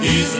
He's